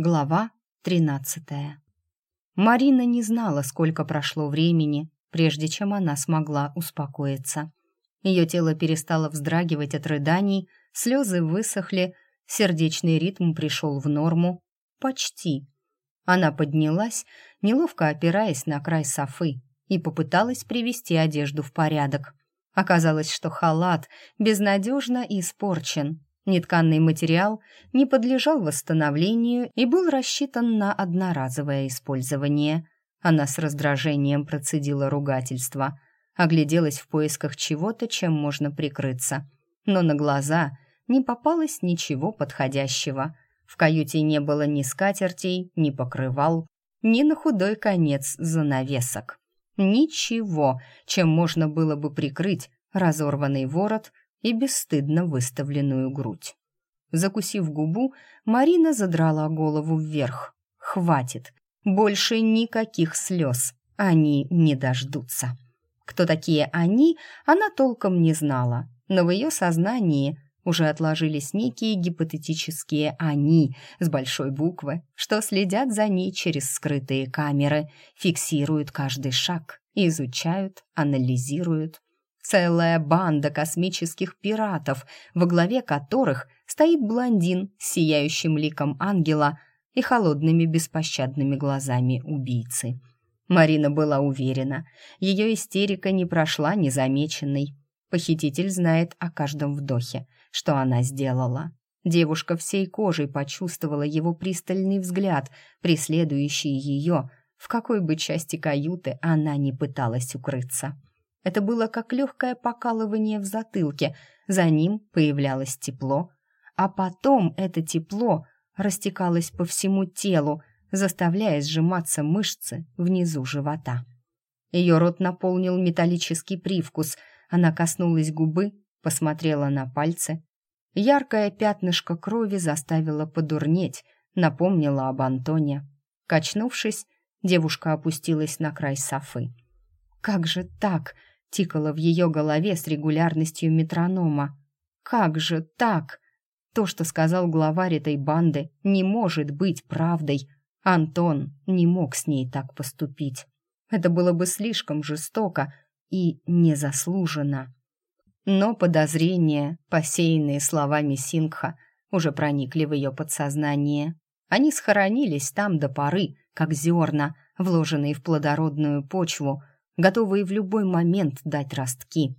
Глава 13. Марина не знала, сколько прошло времени, прежде чем она смогла успокоиться. Ее тело перестало вздрагивать от рыданий, слезы высохли, сердечный ритм пришел в норму. Почти. Она поднялась, неловко опираясь на край софы, и попыталась привести одежду в порядок. Оказалось, что халат безнадежно испорчен, Нетканный материал не подлежал восстановлению и был рассчитан на одноразовое использование. Она с раздражением процедила ругательство, огляделась в поисках чего-то, чем можно прикрыться. Но на глаза не попалось ничего подходящего. В каюте не было ни скатертей, ни покрывал, ни на худой конец занавесок. Ничего, чем можно было бы прикрыть разорванный ворот и бесстыдно выставленную грудь. Закусив губу, Марина задрала голову вверх. «Хватит! Больше никаких слез! Они не дождутся!» Кто такие они, она толком не знала, но в ее сознании уже отложились некие гипотетические «они» с большой буквы, что следят за ней через скрытые камеры, фиксируют каждый шаг, изучают, анализируют, целая банда космических пиратов, во главе которых стоит блондин с сияющим ликом ангела и холодными беспощадными глазами убийцы. Марина была уверена, ее истерика не прошла незамеченной. Похититель знает о каждом вдохе, что она сделала. Девушка всей кожей почувствовала его пристальный взгляд, преследующий ее, в какой бы части каюты она не пыталась укрыться. Это было как легкое покалывание в затылке, за ним появлялось тепло, а потом это тепло растекалось по всему телу, заставляя сжиматься мышцы внизу живота. Ее рот наполнил металлический привкус, она коснулась губы, посмотрела на пальцы. Яркое пятнышко крови заставило подурнеть, напомнило об Антоне. Качнувшись, девушка опустилась на край софы. «Как же так?» Тикало в ее голове с регулярностью метронома. «Как же так?» То, что сказал главарь этой банды, не может быть правдой. Антон не мог с ней так поступить. Это было бы слишком жестоко и незаслуженно. Но подозрения, посеянные словами Сингха, уже проникли в ее подсознание. Они схоронились там до поры, как зерна, вложенные в плодородную почву, готовые в любой момент дать ростки.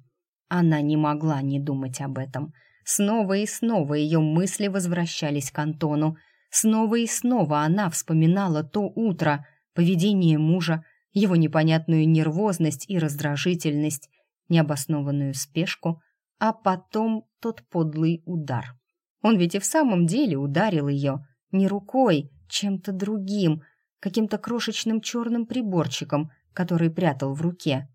Она не могла не думать об этом. Снова и снова ее мысли возвращались к Антону. Снова и снова она вспоминала то утро, поведение мужа, его непонятную нервозность и раздражительность, необоснованную спешку, а потом тот подлый удар. Он ведь и в самом деле ударил ее не рукой, чем-то другим, каким-то крошечным черным приборчиком, который прятал в руке.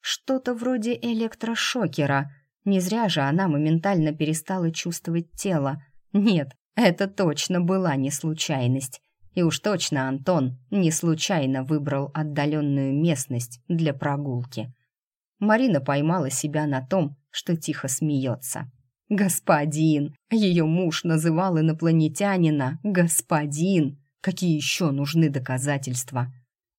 Что-то вроде электрошокера. Не зря же она моментально перестала чувствовать тело. Нет, это точно была не случайность. И уж точно Антон не случайно выбрал отдаленную местность для прогулки. Марина поймала себя на том, что тихо смеется. «Господин!» Ее муж называл инопланетянина «господин». Какие еще нужны доказательства?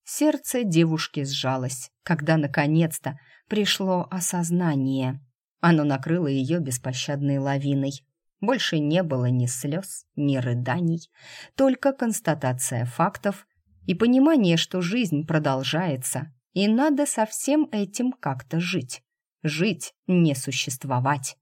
Сердце девушки сжалось, когда наконец-то пришло осознание. Оно накрыло ее беспощадной лавиной. Больше не было ни слез, ни рыданий, только констатация фактов и понимание, что жизнь продолжается, и надо со всем этим как-то жить. Жить, не существовать.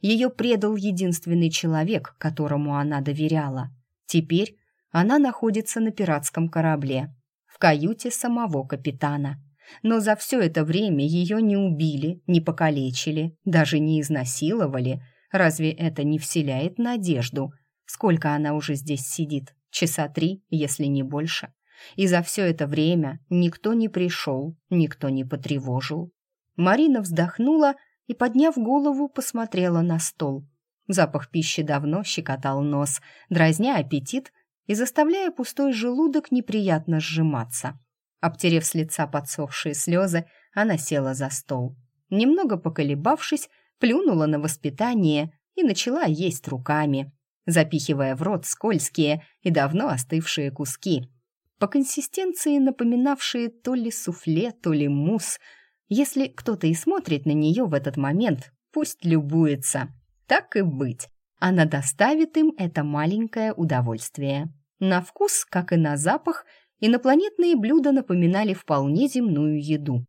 Ее предал единственный человек, которому она доверяла. Теперь она находится на пиратском корабле, в каюте самого капитана. Но за все это время ее не убили, не покалечили, даже не изнасиловали. Разве это не вселяет надежду? Сколько она уже здесь сидит? Часа три, если не больше. И за все это время никто не пришел, никто не потревожил. Марина вздохнула и, подняв голову, посмотрела на стол. Запах пищи давно щекотал нос, дразня аппетит и заставляя пустой желудок неприятно сжиматься. Обтерев с лица подсохшие слезы, она села за стол. Немного поколебавшись, плюнула на воспитание и начала есть руками. запихивая в рот скользкие и давно остывшие куски, по консистенции напоминавшие то ли суфле, то ли мусс. Если кто-то и смотрит на нее в этот момент, пусть любуется. Так и быть. Она доставит им это маленькое удовольствие. На вкус, как и на запах, инопланетные блюда напоминали вполне земную еду.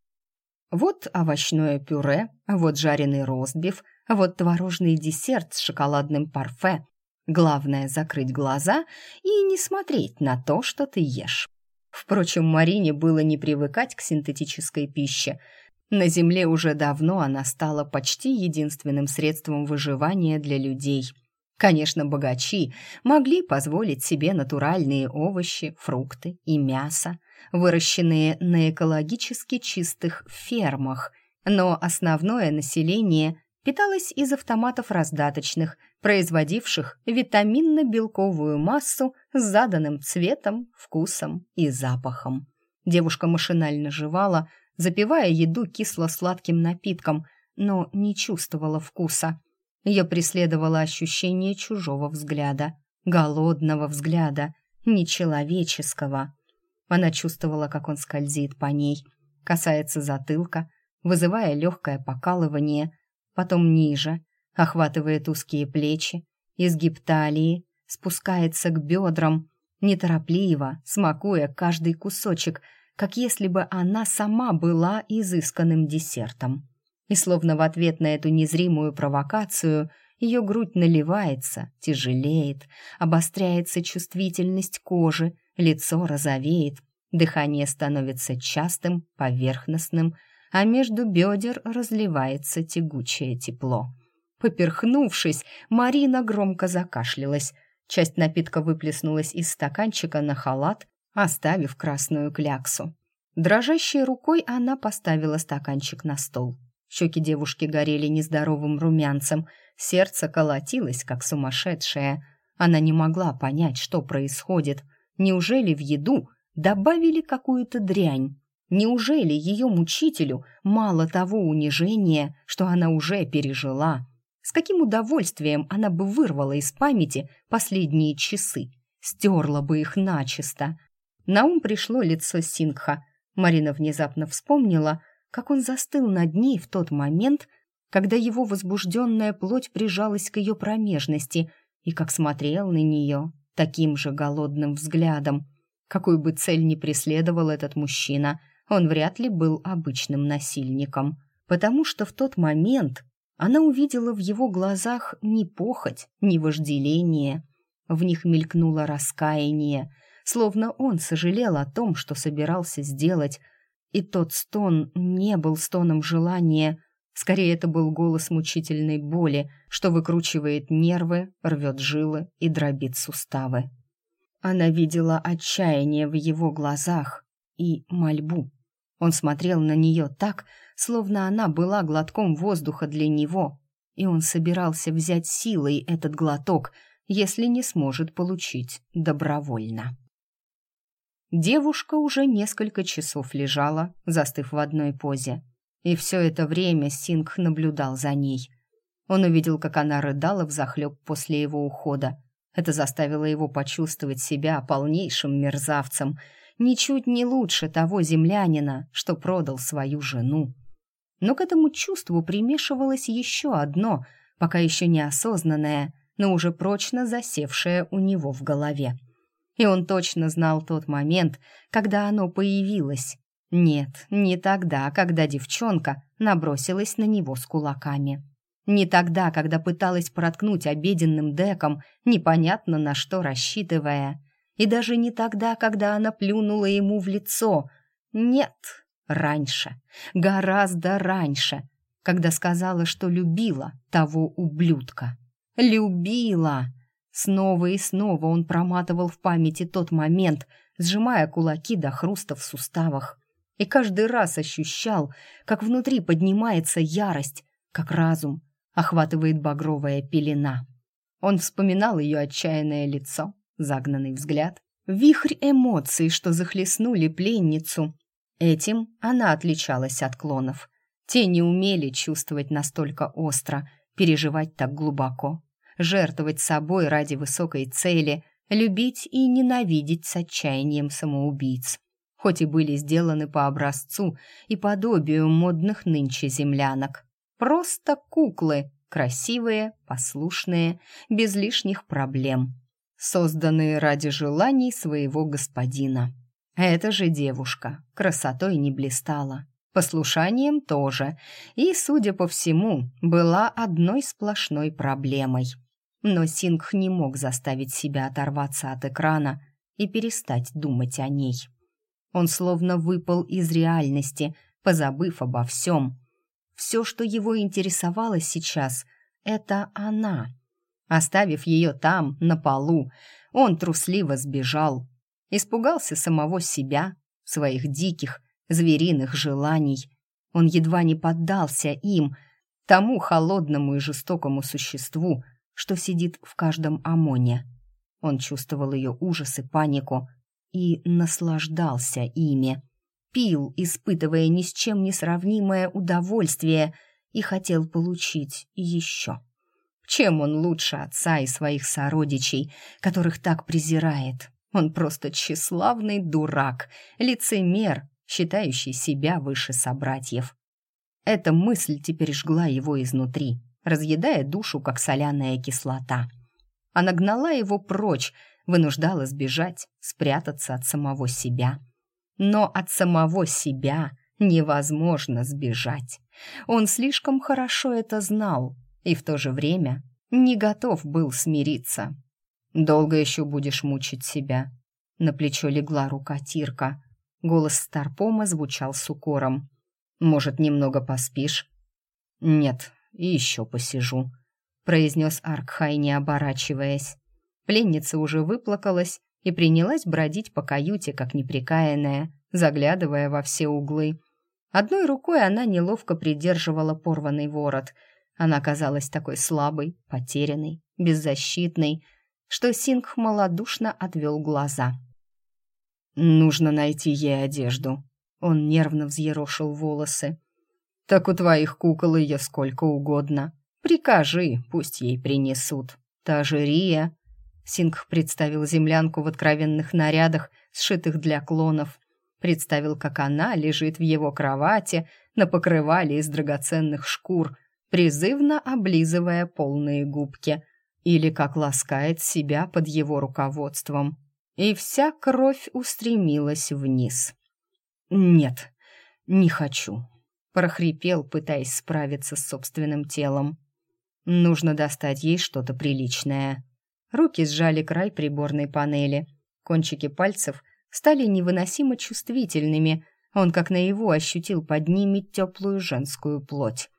Вот овощное пюре, вот жареный ростбиф, вот творожный десерт с шоколадным парфе. Главное — закрыть глаза и не смотреть на то, что ты ешь. Впрочем, Марине было не привыкать к синтетической пище. На Земле уже давно она стала почти единственным средством выживания для людей — Конечно, богачи могли позволить себе натуральные овощи, фрукты и мясо, выращенные на экологически чистых фермах, но основное население питалось из автоматов раздаточных, производивших витаминно-белковую массу с заданным цветом, вкусом и запахом. Девушка машинально жевала, запивая еду кисло-сладким напитком, но не чувствовала вкуса – ее преследовало ощущение чужого взгляда, голодного взгляда, нечеловеческого. Она чувствовала, как он скользит по ней, касается затылка, вызывая легкое покалывание, потом ниже, охватывает узкие плечи, изгиб талии, спускается к бедрам, неторопливо, смакуя каждый кусочек, как если бы она сама была изысканным десертом и словно в ответ на эту незримую провокацию ее грудь наливается, тяжелеет, обостряется чувствительность кожи, лицо розовеет, дыхание становится частым, поверхностным, а между бедер разливается тягучее тепло. Поперхнувшись, Марина громко закашлялась. Часть напитка выплеснулась из стаканчика на халат, оставив красную кляксу. Дрожащей рукой она поставила стаканчик на стол. Щеки девушки горели нездоровым румянцем, сердце колотилось, как сумасшедшее. Она не могла понять, что происходит. Неужели в еду добавили какую-то дрянь? Неужели ее мучителю мало того унижения, что она уже пережила? С каким удовольствием она бы вырвала из памяти последние часы, стерла бы их начисто. На ум пришло лицо Сингха. Марина внезапно вспомнила, как он застыл над ней в тот момент, когда его возбужденная плоть прижалась к ее промежности, и как смотрел на нее таким же голодным взглядом. Какую бы цель ни преследовал этот мужчина, он вряд ли был обычным насильником, потому что в тот момент она увидела в его глазах не похоть, не вожделение. В них мелькнуло раскаяние, словно он сожалел о том, что собирался сделать, и тот стон не был стоном желания, скорее это был голос мучительной боли, что выкручивает нервы, рвет жилы и дробит суставы. Она видела отчаяние в его глазах и мольбу. Он смотрел на нее так, словно она была глотком воздуха для него, и он собирался взять силой этот глоток, если не сможет получить добровольно. Девушка уже несколько часов лежала, застыв в одной позе. И все это время Сингх наблюдал за ней. Он увидел, как она рыдала взахлеб после его ухода. Это заставило его почувствовать себя полнейшим мерзавцем, ничуть не лучше того землянина, что продал свою жену. Но к этому чувству примешивалось еще одно, пока еще неосознанное, но уже прочно засевшее у него в голове и он точно знал тот момент, когда оно появилось. Нет, не тогда, когда девчонка набросилась на него с кулаками. Не тогда, когда пыталась проткнуть обеденным деком, непонятно на что рассчитывая. И даже не тогда, когда она плюнула ему в лицо. Нет, раньше, гораздо раньше, когда сказала, что любила того ублюдка. Любила! Снова и снова он проматывал в памяти тот момент, сжимая кулаки до хруста в суставах. И каждый раз ощущал, как внутри поднимается ярость, как разум охватывает багровая пелена. Он вспоминал ее отчаянное лицо, загнанный взгляд, вихрь эмоций, что захлестнули пленницу. Этим она отличалась от клонов. Те не умели чувствовать настолько остро, переживать так глубоко. Жертвовать собой ради высокой цели, любить и ненавидеть с отчаянием самоубийц. Хоть и были сделаны по образцу и подобию модных нынче землянок. Просто куклы, красивые, послушные, без лишних проблем, созданные ради желаний своего господина. Эта же девушка красотой не блистала, послушанием тоже, и, судя по всему, была одной сплошной проблемой. Но Сингх не мог заставить себя оторваться от экрана и перестать думать о ней. Он словно выпал из реальности, позабыв обо всем. Все, что его интересовало сейчас, это она. Оставив ее там, на полу, он трусливо сбежал. Испугался самого себя, своих диких, звериных желаний. Он едва не поддался им, тому холодному и жестокому существу, что сидит в каждом ОМОНе. Он чувствовал ее ужас и панику и наслаждался ими. Пил, испытывая ни с чем не сравнимое удовольствие, и хотел получить еще. Чем он лучше отца и своих сородичей, которых так презирает? Он просто тщеславный дурак, лицемер, считающий себя выше собратьев. Эта мысль теперь жгла его изнутри, разъедая душу, как соляная кислота. Она гнала его прочь, вынуждала сбежать, спрятаться от самого себя. Но от самого себя невозможно сбежать. Он слишком хорошо это знал и в то же время не готов был смириться. «Долго еще будешь мучить себя?» На плечо легла рука Тирка. Голос Старпома звучал с укором. «Может, немного поспишь?» «Нет, и еще посижу», — произнес Аркхай, не оборачиваясь. Пленница уже выплакалась и принялась бродить по каюте, как неприкаянная, заглядывая во все углы. Одной рукой она неловко придерживала порванный ворот. Она казалась такой слабой, потерянной, беззащитной, что Сингх малодушно отвел глаза. «Нужно найти ей одежду». Он нервно взъерошил волосы. «Так у твоих кукол ее сколько угодно. Прикажи, пусть ей принесут. Та же Рия...» Сингх представил землянку в откровенных нарядах, сшитых для клонов. Представил, как она лежит в его кровати на покрывале из драгоценных шкур, призывно облизывая полные губки — или как ласкает себя под его руководством. И вся кровь устремилась вниз. «Нет, не хочу», — прохрипел, пытаясь справиться с собственным телом. «Нужно достать ей что-то приличное». Руки сжали край приборной панели. Кончики пальцев стали невыносимо чувствительными. Он как наяву ощутил под ними теплую женскую плоть.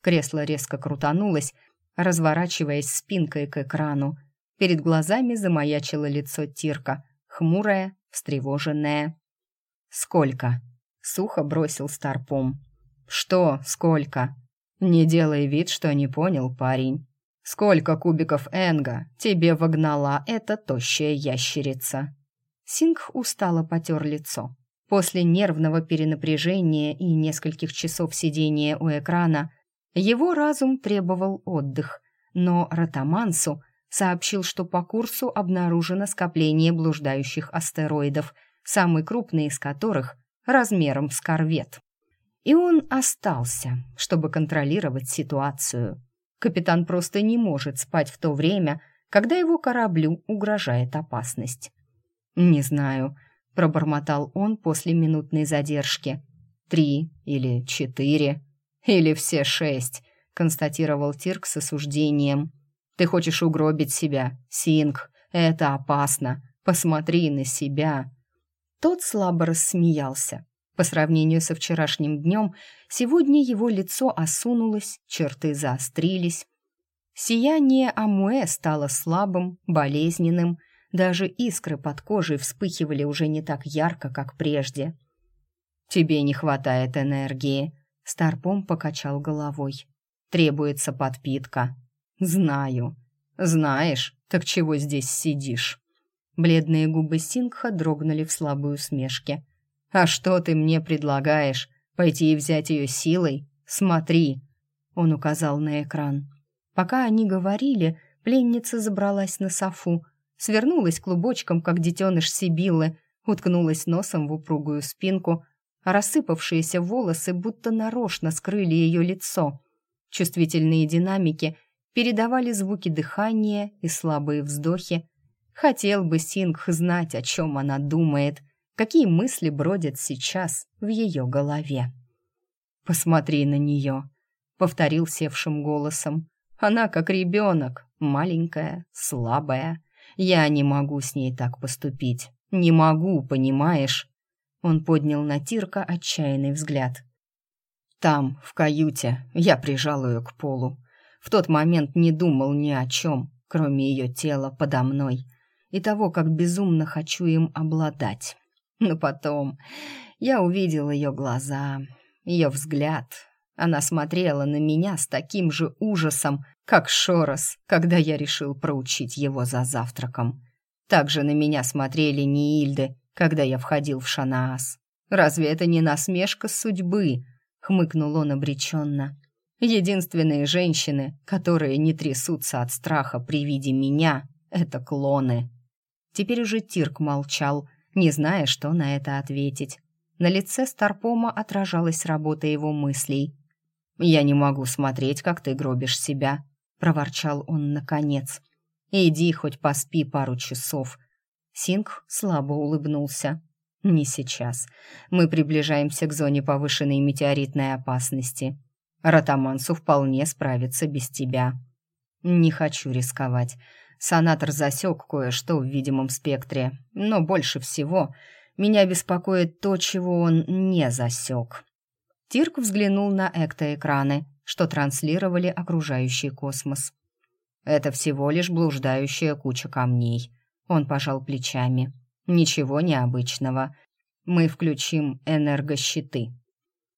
Кресло резко крутанулось, разворачиваясь спинкой к экрану. Перед глазами замаячило лицо Тирка, хмурое, встревоженное. «Сколько?» — сухо бросил Старпом. «Что сколько?» «Не делай вид, что не понял, парень. Сколько кубиков Энга тебе вогнала эта тощая ящерица?» Сингх устало потер лицо. После нервного перенапряжения и нескольких часов сидения у экрана его разум требовал отдых, но Ротамансу сообщил, что по курсу обнаружено скопление блуждающих астероидов, самый крупный из которых размером с корвет. И он остался, чтобы контролировать ситуацию. Капитан просто не может спать в то время, когда его кораблю угрожает опасность. «Не знаю», — пробормотал он после минутной задержки. «Три или четыре?» «Или все шесть», — констатировал Тирк с осуждением. «Ты хочешь угробить себя, Синг. Это опасно. Посмотри на себя». Тот слабо рассмеялся. По сравнению со вчерашним днем, сегодня его лицо осунулось, черты заострились. Сияние Амуэ стало слабым, болезненным, даже искры под кожей вспыхивали уже не так ярко, как прежде. «Тебе не хватает энергии», Старпом покачал головой. «Требуется подпитка». «Знаю». «Знаешь, так чего здесь сидишь?» Бледные губы Сингха дрогнули в слабой усмешке. «А что ты мне предлагаешь? Пойти и взять ее силой? Смотри!» Он указал на экран. Пока они говорили, Пленница забралась на софу, свернулась клубочком, как детеныш Сибиллы, уткнулась носом в упругую спинку, а рассыпавшиеся волосы будто нарочно скрыли ее лицо. Чувствительные динамики передавали звуки дыхания и слабые вздохи. Хотел бы Сингх знать, о чем она думает, какие мысли бродят сейчас в ее голове. «Посмотри на нее», — повторил севшим голосом. «Она как ребенок, маленькая, слабая. Я не могу с ней так поступить. Не могу, понимаешь?» Он поднял на Тирка отчаянный взгляд. «Там, в каюте, я прижал ее к полу. В тот момент не думал ни о чем, кроме ее тела подо мной и того, как безумно хочу им обладать. Но потом я увидел ее глаза, ее взгляд. Она смотрела на меня с таким же ужасом, как Шорос, когда я решил проучить его за завтраком. Также на меня смотрели Ниильды, когда я входил в Шанаас. Разве это не насмешка судьбы?» — хмыкнул он обреченно. «Единственные женщины, которые не трясутся от страха при виде меня, — это клоны». Теперь уже Тирк молчал, не зная, что на это ответить. На лице Старпома отражалась работа его мыслей. «Я не могу смотреть, как ты гробишь себя», — проворчал он наконец. «Иди хоть поспи пару часов». Синг слабо улыбнулся. «Не сейчас. Мы приближаемся к зоне повышенной метеоритной опасности. Ратамансу вполне справится без тебя». «Не хочу рисковать. Сонатор засек кое-что в видимом спектре, но больше всего меня беспокоит то, чего он не засек». Тирк взглянул на эктоэкраны, что транслировали окружающий космос. «Это всего лишь блуждающая куча камней», — он пожал плечами. «Ничего необычного. Мы включим энергощиты.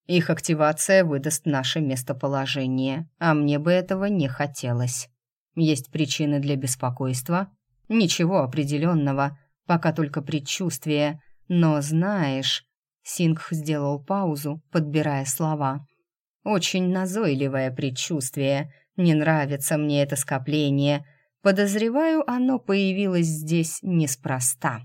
Их активация выдаст наше местоположение, а мне бы этого не хотелось. Есть причины для беспокойства? Ничего определенного, пока только предчувствие. Но знаешь, Сингх сделал паузу, подбирая слова. «Очень назойливое предчувствие. Не нравится мне это скопление. Подозреваю, оно появилось здесь неспроста».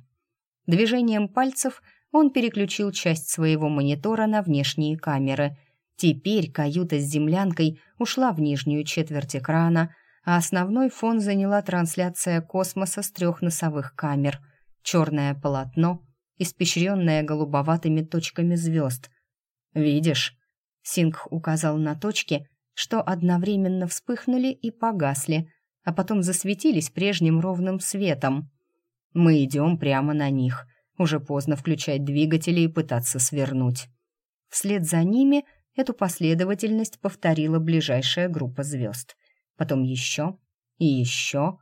Движением пальцев он переключил часть своего монитора на внешние камеры. Теперь каюта с землянкой ушла в нижнюю четверть экрана, а основной фон заняла трансляция космоса с трех носовых камер. Черное полотно — испещренная голубоватыми точками звезд. «Видишь?» — Сингх указал на точки, что одновременно вспыхнули и погасли, а потом засветились прежним ровным светом. «Мы идем прямо на них. Уже поздно включать двигатели и пытаться свернуть». Вслед за ними эту последовательность повторила ближайшая группа звезд. Потом еще и еще.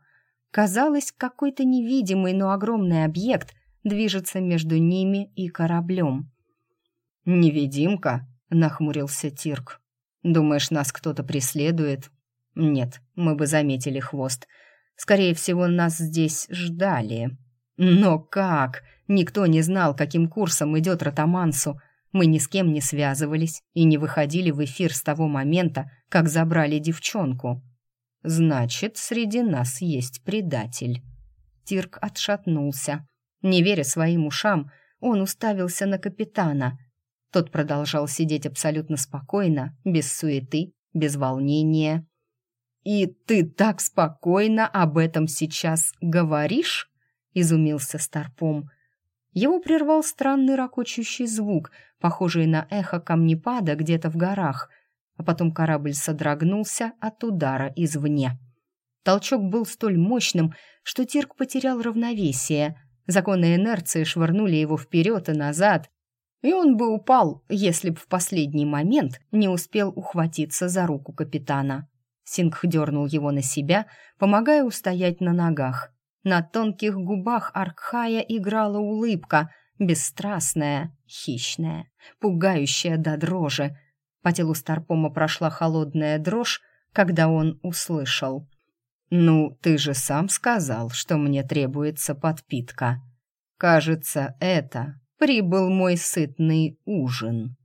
Казалось, какой-то невидимый, но огромный объект движется между ними и кораблем. «Невидимка?» — нахмурился Тирк. «Думаешь, нас кто-то преследует?» «Нет, мы бы заметили хвост. Скорее всего, нас здесь ждали». «Но как? Никто не знал, каким курсом идет Ротамансу. Мы ни с кем не связывались и не выходили в эфир с того момента, как забрали девчонку. Значит, среди нас есть предатель». Тирк отшатнулся. Не веря своим ушам, он уставился на капитана. Тот продолжал сидеть абсолютно спокойно, без суеты, без волнения. «И ты так спокойно об этом сейчас говоришь?» — изумился Старпом. Его прервал странный ракочущий звук, похожий на эхо камнепада где-то в горах, а потом корабль содрогнулся от удара извне. Толчок был столь мощным, что Тирк потерял равновесие — Законы инерции швырнули его вперед и назад, и он бы упал, если б в последний момент не успел ухватиться за руку капитана. Сингх дернул его на себя, помогая устоять на ногах. На тонких губах Аркхая играла улыбка, бесстрастная, хищная, пугающая до дрожи. По телу Старпома прошла холодная дрожь, когда он услышал. «Ну, ты же сам сказал, что мне требуется подпитка. Кажется, это прибыл мой сытный ужин».